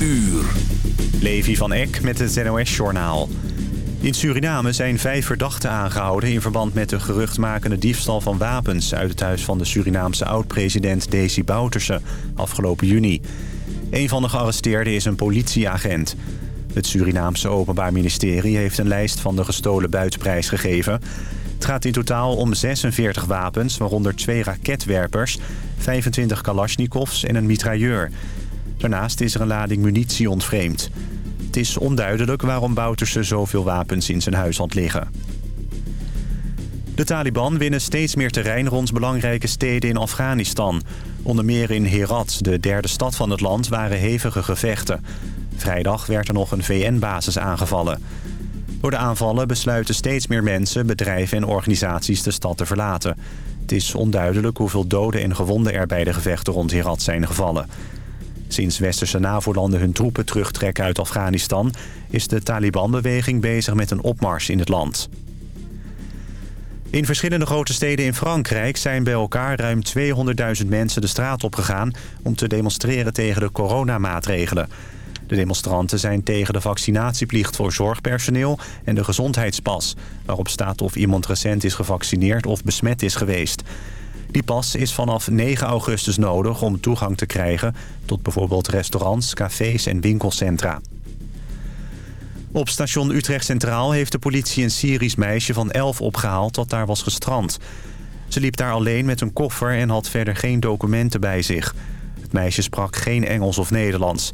Uur. Levi van Eck met het NOS-journaal. In Suriname zijn vijf verdachten aangehouden... in verband met de geruchtmakende diefstal van wapens... uit het huis van de Surinaamse oud-president Desi Bouterse afgelopen juni. Een van de gearresteerden is een politieagent. Het Surinaamse Openbaar Ministerie heeft een lijst van de gestolen buitprijs gegeven. Het gaat in totaal om 46 wapens, waaronder twee raketwerpers... 25 kalasjnikovs en een mitrailleur... Daarnaast is er een lading munitie ontvreemd. Het is onduidelijk waarom Boutersen zoveel wapens in zijn huis had liggen. De Taliban winnen steeds meer terrein rond belangrijke steden in Afghanistan. Onder meer in Herat, de derde stad van het land, waren hevige gevechten. Vrijdag werd er nog een VN-basis aangevallen. Door de aanvallen besluiten steeds meer mensen, bedrijven en organisaties de stad te verlaten. Het is onduidelijk hoeveel doden en gewonden er bij de gevechten rond Herat zijn gevallen. Sinds westerse NAVO-landen hun troepen terugtrekken uit Afghanistan... is de Taliban-beweging bezig met een opmars in het land. In verschillende grote steden in Frankrijk zijn bij elkaar ruim 200.000 mensen de straat opgegaan... om te demonstreren tegen de coronamaatregelen. De demonstranten zijn tegen de vaccinatieplicht voor zorgpersoneel en de gezondheidspas... waarop staat of iemand recent is gevaccineerd of besmet is geweest... Die pas is vanaf 9 augustus nodig om toegang te krijgen... tot bijvoorbeeld restaurants, cafés en winkelcentra. Op station Utrecht Centraal heeft de politie een Syrisch meisje van 11 opgehaald... dat daar was gestrand. Ze liep daar alleen met een koffer en had verder geen documenten bij zich. Het meisje sprak geen Engels of Nederlands.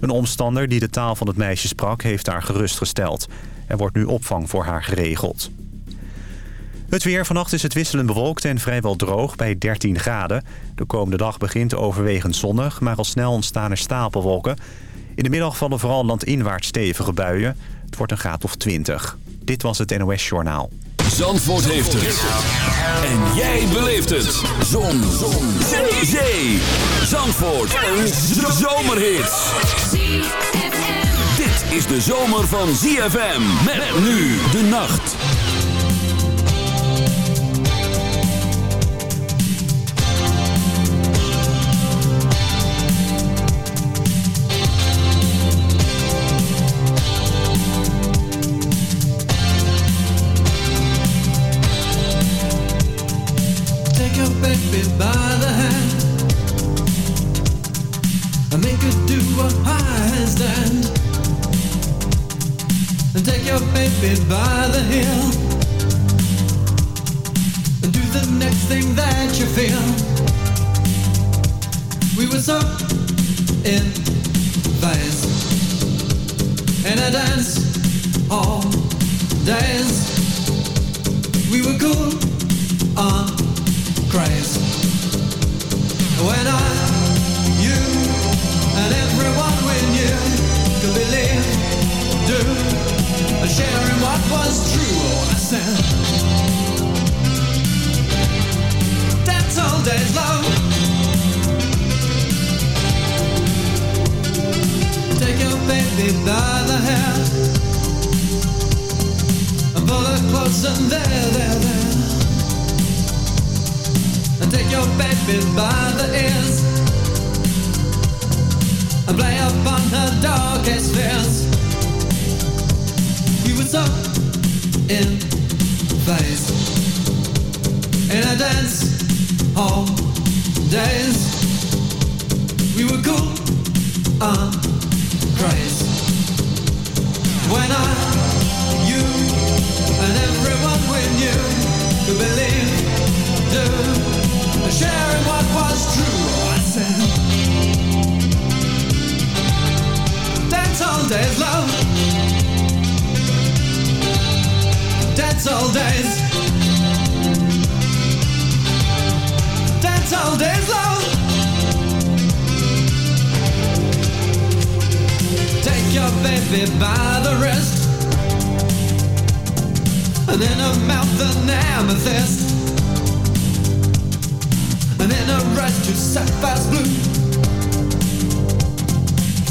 Een omstander die de taal van het meisje sprak heeft haar gerustgesteld. Er wordt nu opvang voor haar geregeld. Het weer vannacht is het wisselend bewolkt en vrijwel droog bij 13 graden. De komende dag begint overwegend zonnig, maar al snel ontstaan er stapelwolken. In de middag vallen vooral landinwaarts stevige buien. Het wordt een graad of 20. Dit was het NOS Journaal. Zandvoort heeft het. En jij beleeft het. Zon. Zon. Zee. Zee. Zandvoort. Een zomerhit. Dit is de zomer van ZFM. Met nu de nacht. upon the darkest fears. we were so in place in a dance hall days. We were cool and crazy when I, you, and everyone we knew could believe, do, sharing what was true. I said. That's all days, love. That's all days. That's all days, love. Take your baby by the wrist. And in her mouth an amethyst. And in her rush to sapphire blue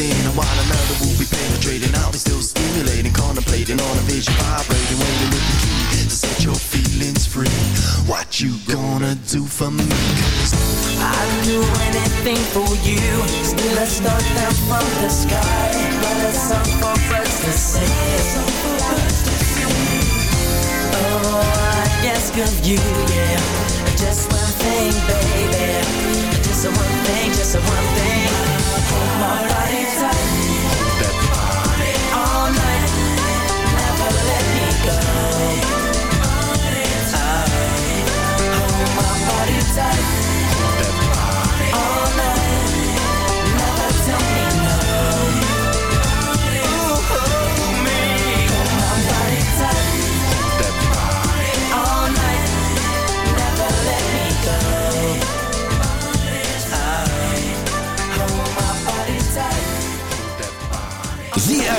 within And while another will be penetrating I'll be still stimulating, contemplating On a vision vibrating, waiting with the key To set your feelings free What you gonna do for me? I'd do anything for you Still I start down from the sky But it's up for us to Oh, I ask of you, yeah Just one thing, babe just a one thing, just one thing. Hold my body tight. Hold that body all night. Never let me go. Hold my body tight.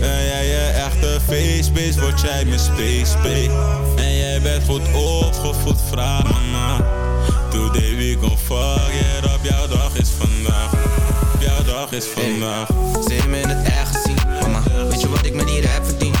Ben jij je echte facebase, word jij mijn spacebeest En jij bent goed opgevoed, vraag me Doe Today we go fuck it up, jouw dag is vandaag Jouw dag is vandaag hey, me in het echt zien, mama Weet je wat ik met die heb verdiend?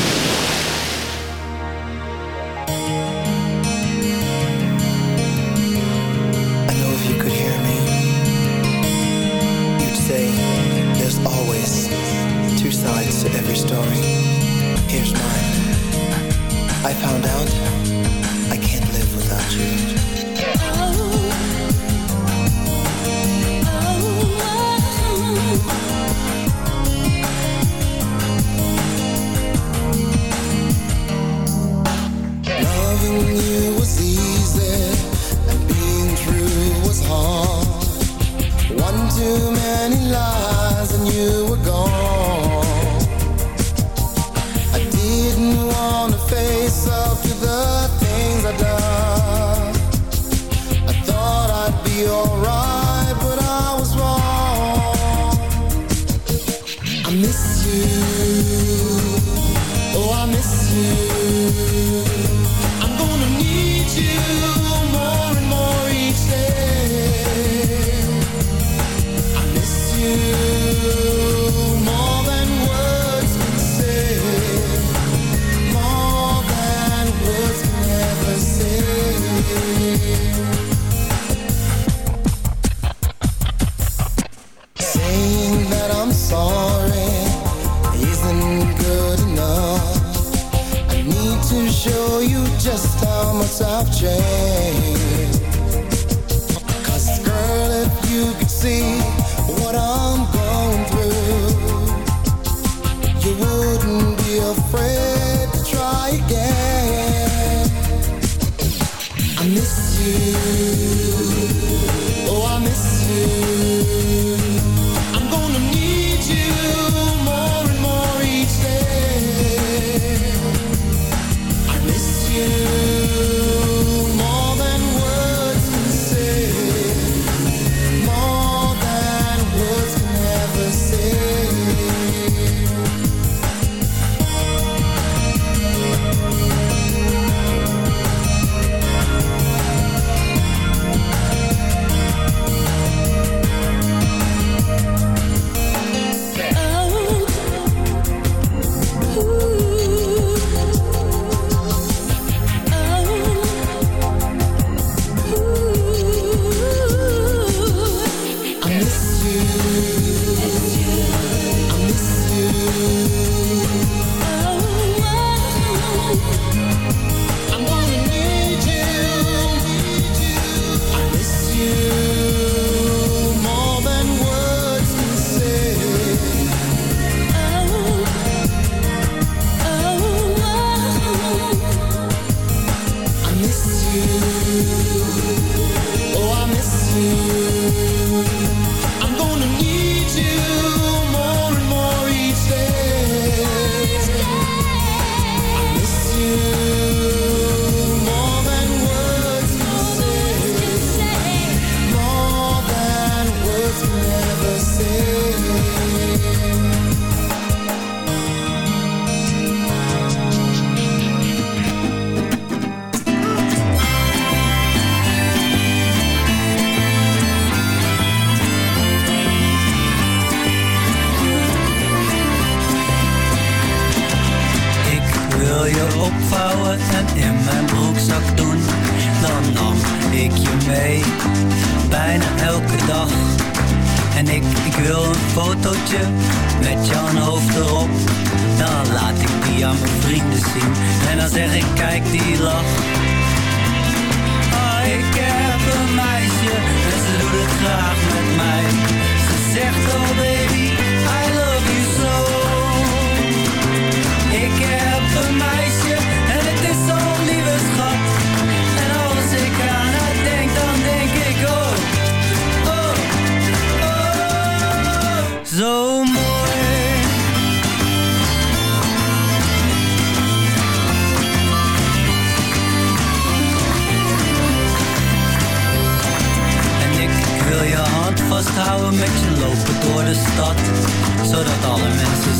too many lies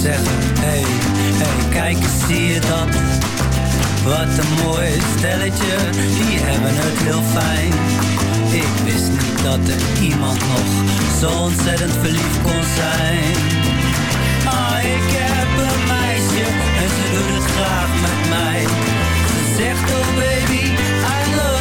zeggen Hey, hey, kijk eens zie je dat Wat een mooi stelletje Die hebben het heel fijn Ik wist niet dat er iemand nog Zo ontzettend verliefd kon zijn Ah, ik heb een meisje En ze doet het graag met mij Ze zegt oh baby, I love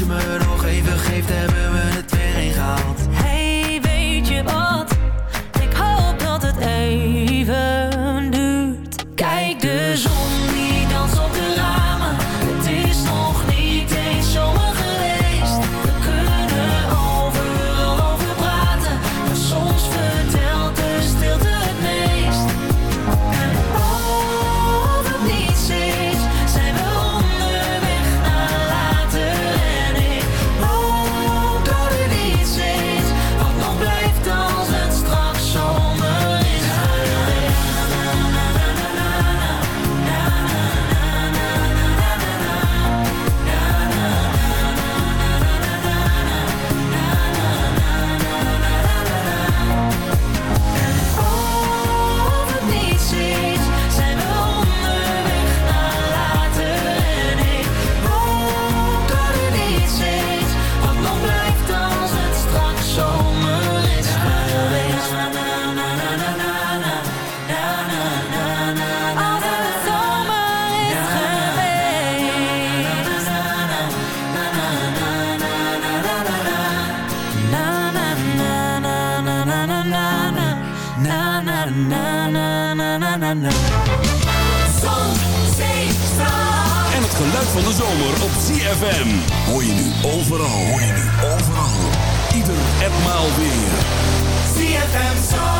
je me nog Zon, zee, En het geluid van de zomer op ZFM. Hoor je nu overal, hoor je nu overal. Ieder etmaal weer. ZFM Zon.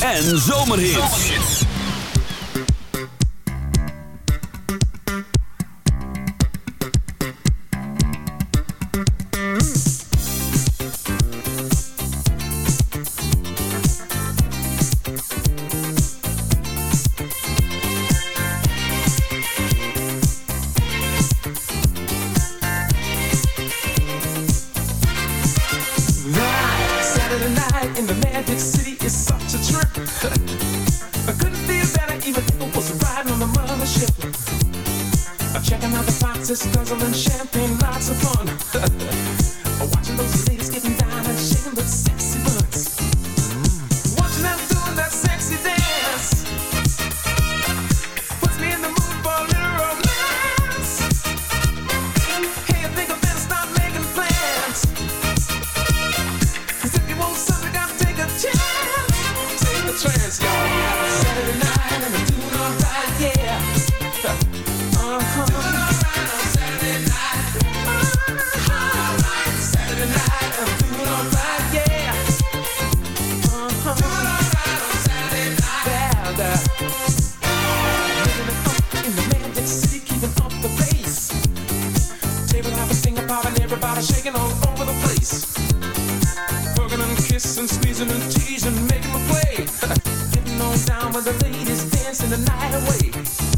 en zomerhit. and squeezing and teasing, making me play. Getting on down with the ladies, dancing the night away.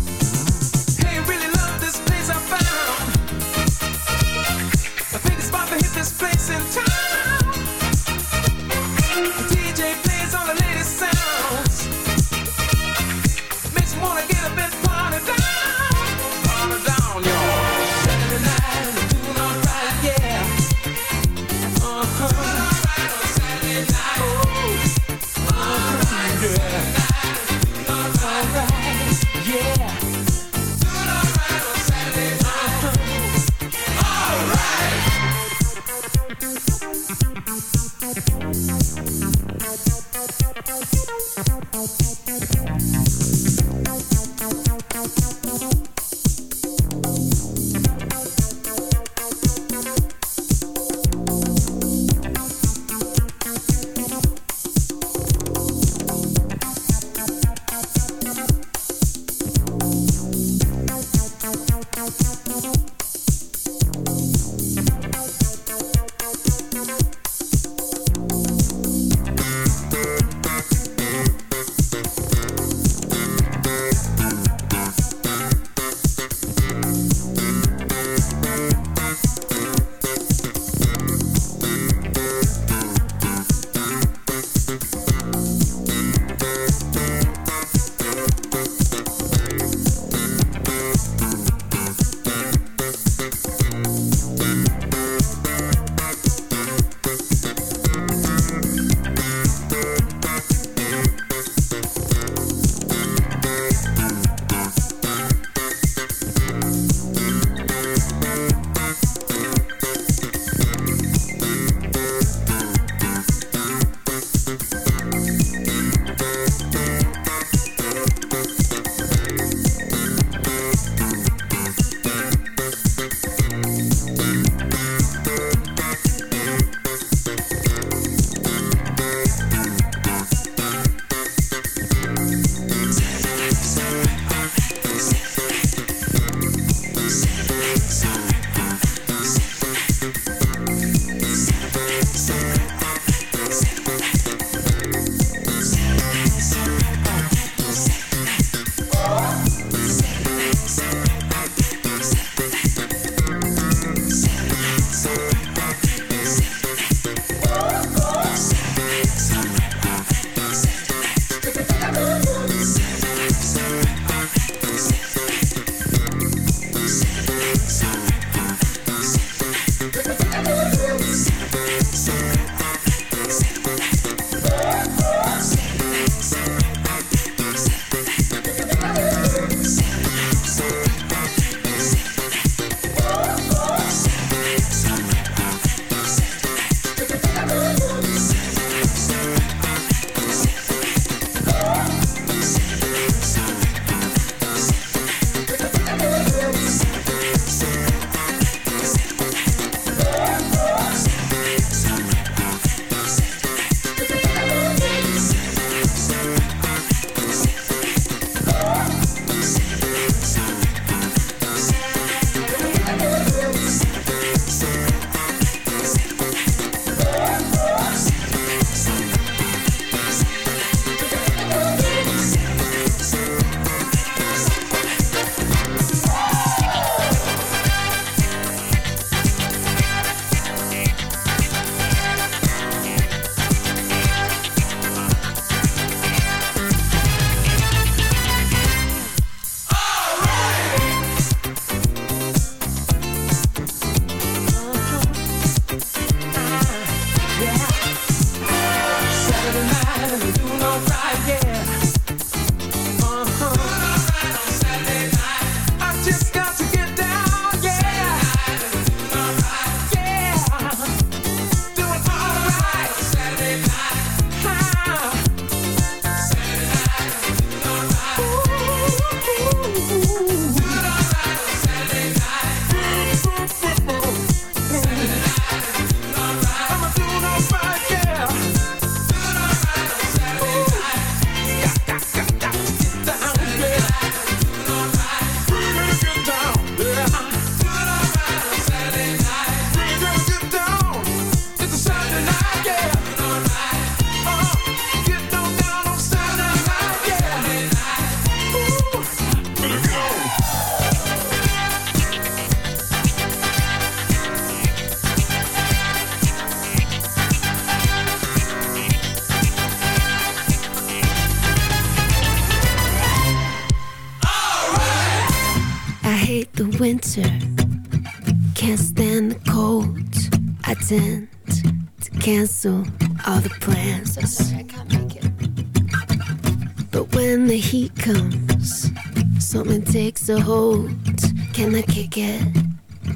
Can I kick it?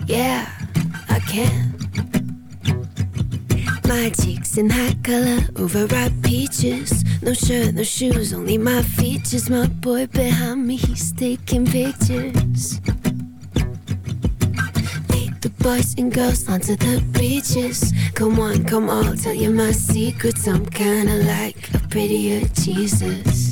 Yeah, I can. My cheeks in high color, overripe peaches. No shirt, no shoes, only my features. My boy behind me, he's taking pictures. Lead the boys and girls onto the beaches. Come on, come all, tell you my secrets. I'm kinda like a prettier Jesus.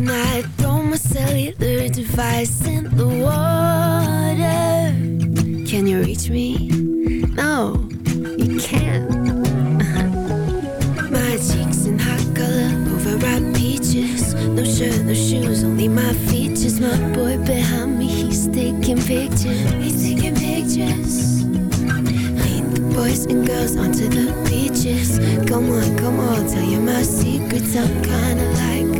night Throw my cellular device in the water Can you reach me? No, you can't My cheeks in hot color Overripe peaches No shirt, no shoes Only my features My boy behind me He's taking pictures He's taking pictures boys and girls onto the beaches Come on, come on, tell you my secrets I'm kinda like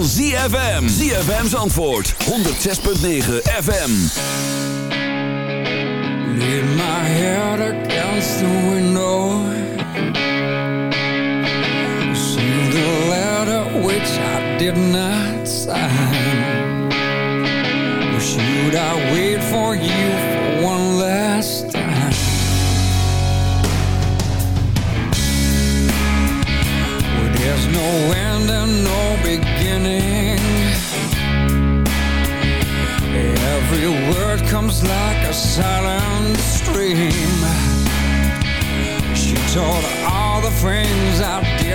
van ZFM. ZFM's antwoord. 106.9 FM. Lean my head against the window. Oh. See the letter which I did not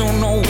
don't know